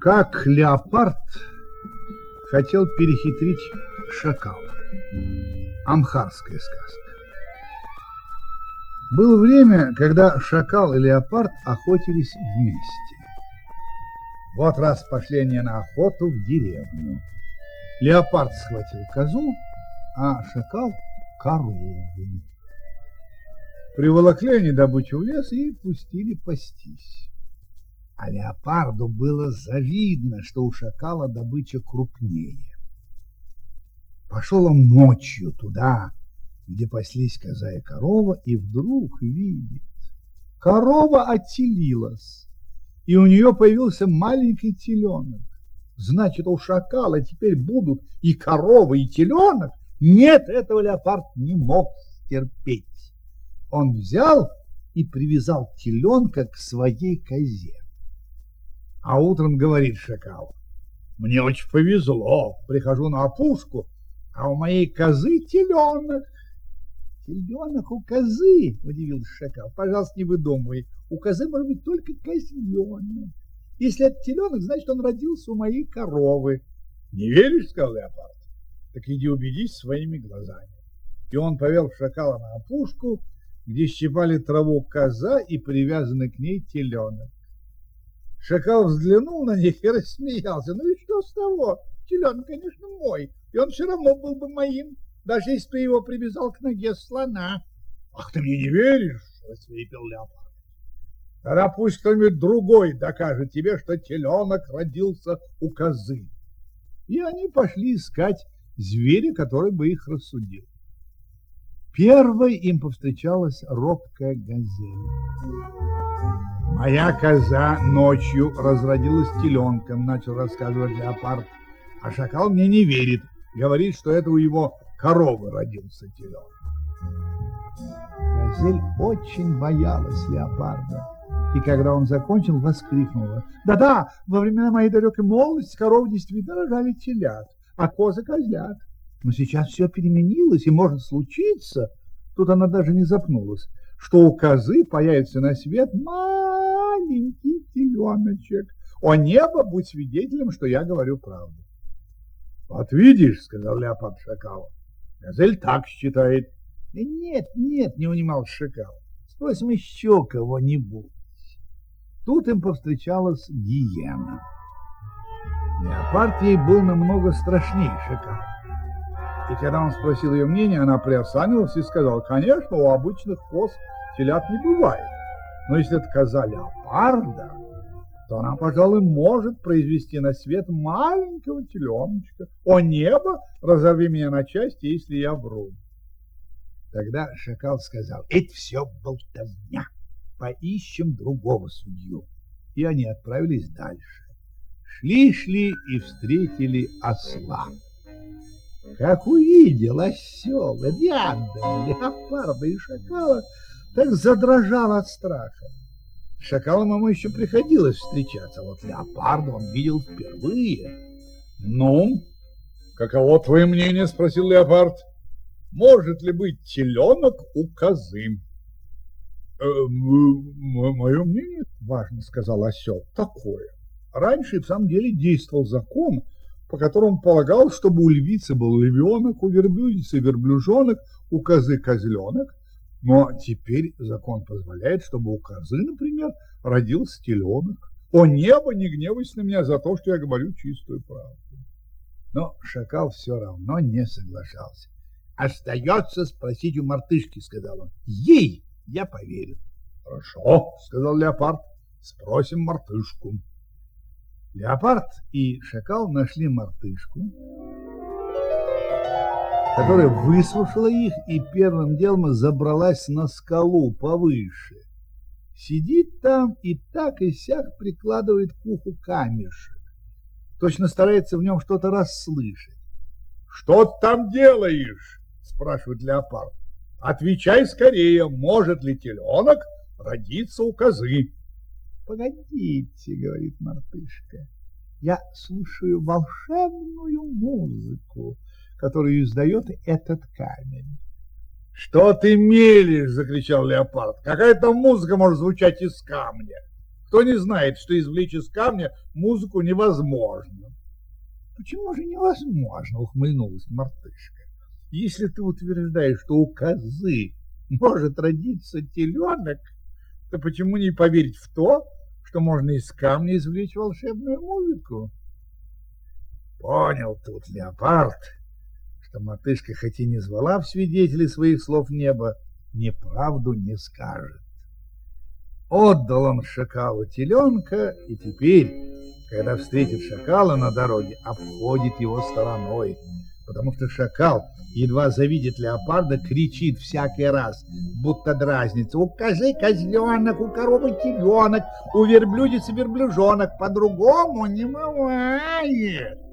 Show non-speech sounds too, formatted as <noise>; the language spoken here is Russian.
Как леопард хотел перехитрить шакала. Амхарская сказка. Было время, когда шакал и леопард охотились вместе. Вот раз пошли они на охоту в деревню. Леопард схватил козу, а шакал – корову. Приволокли они добычу в лес и пустили пастись. А леопарду было завидно, что у шакала добыча крупнее. Пошел он ночью туда, где паслись коза и корова, и вдруг видит, корова отелилась, и у нее появился маленький теленок. Значит, у шакала теперь будут и корова, и теленок? Нет, этого леопард не мог терпеть. Он взял и привязал теленка к своей козе. А утром говорит шакал, мне очень повезло, прихожу на опушку, а у моей козы теленок. Теленок у козы, удивился шакал. Пожалуйста, не выдумывай. У козы может быть только козленок. Если это теленок, значит, он родился у моей коровы. Не веришь, сказал леопард? Так иди убедись своими глазами. И он повел шакала на опушку, где щипали траву коза и привязанный к ней теленок. Шакал взглянул на них и <laughs> рассмеялся. Ну и что с того? Теленок, конечно, мой, и он все равно был бы моим, даже если бы его привязал к ноге слона. Ах, ты мне не веришь? Рассверепел леопард. Тогда пусть кто-нибудь другой докажет тебе, что теленок родился у козы. И они пошли искать зверя, который бы их рассудил. Первой им повстречалась робкая газель. Моя коза ночью разродилась теленком, начал рассказывать леопард. А шакал мне не верит, говорит, что это у его коровы родился теленок. Газель очень боялась леопарда. И когда он закончил, воскликнула. Да-да, во времена моей далекой молодости коровы действительно рожали телят, а козы козлят. Но сейчас все переменилось, и может случиться, тут она даже не запнулась, что у козы появится на свет маленький теленочек. О небо, будь свидетелем, что я говорю правду. Вот видишь, сказал леопард шакалу, газель так считает. Нет, нет, не унимал шакал. Спросим еще кого-нибудь. Тут им повстречалась гиена. Леопард ей был намного страшнее шакала. И когда он спросил ее мнение, она приосанилась и сказала, конечно, у обычных коз телят не бывает. Но если это коза леопарда, то она, пожалуй, может произвести на свет маленького теленочка. О небо, разорви меня на части, если я вру. Тогда шакал сказал, это все болтовня, поищем другого судью. И они отправились дальше. Шли-шли и встретили осла. Как увидел осел рядом леопарда и шакала, так задрожал от страха. Шакалам ему еще приходилось встречаться, а вот леопарда он видел впервые. «Ну, каково твое мнение?» — спросил леопард. «Может ли быть теленок у козы?» «Э, «Мое мнение, — важно сказал осел, — такое. Раньше в самом деле действовал закон, по которому полагалось, чтобы у львицы был львенок, у верблюдицы верблюжонок, у козы козленок, но теперь закон позволяет, чтобы у козы, например, родился теленок. О небо, не гневайся на меня за то, что я говорю чистую правду. Но шакал все равно не соглашался. «Остается спросить у мартышки», — сказал он. «Ей я поверю». «Хорошо», — сказал леопард, — «спросим мартышку». Леопард и шакал нашли мартышку, которая выслушала их и первым делом забралась на скалу повыше. Сидит там и так и сяк прикладывает к уху камешек. Точно старается в нем что-то расслышать. — Что ты там делаешь? — спрашивает леопард. — Отвечай скорее, может ли теленок родиться у козы? — Погодите, — говорит мартышка, — я слушаю волшебную музыку, которую издает этот камень. Что ты мелешь? закричал леопард. Какая-то музыка может звучать из камня. Кто не знает, что извлечь из камня музыку невозможно. Почему же невозможно? ухмыльнулась мартышка. Если ты утверждаешь, что у козы может родиться теленок, то почему не поверить в то, что можно из камня извлечь волшебную музыку? Понял тут леопард, что мотышка хоть и не звала в свидетели своих слов неба, неправду не скажет. Отдал он шакалу теленка, и теперь, когда встретит шакала на дороге, обходит его стороной, потому что шакал, едва завидит леопарда, кричит всякий раз, будто дразнится. У козы козленок, у коровы теленок, у верблюдицы верблюжонок, по-другому не бывает.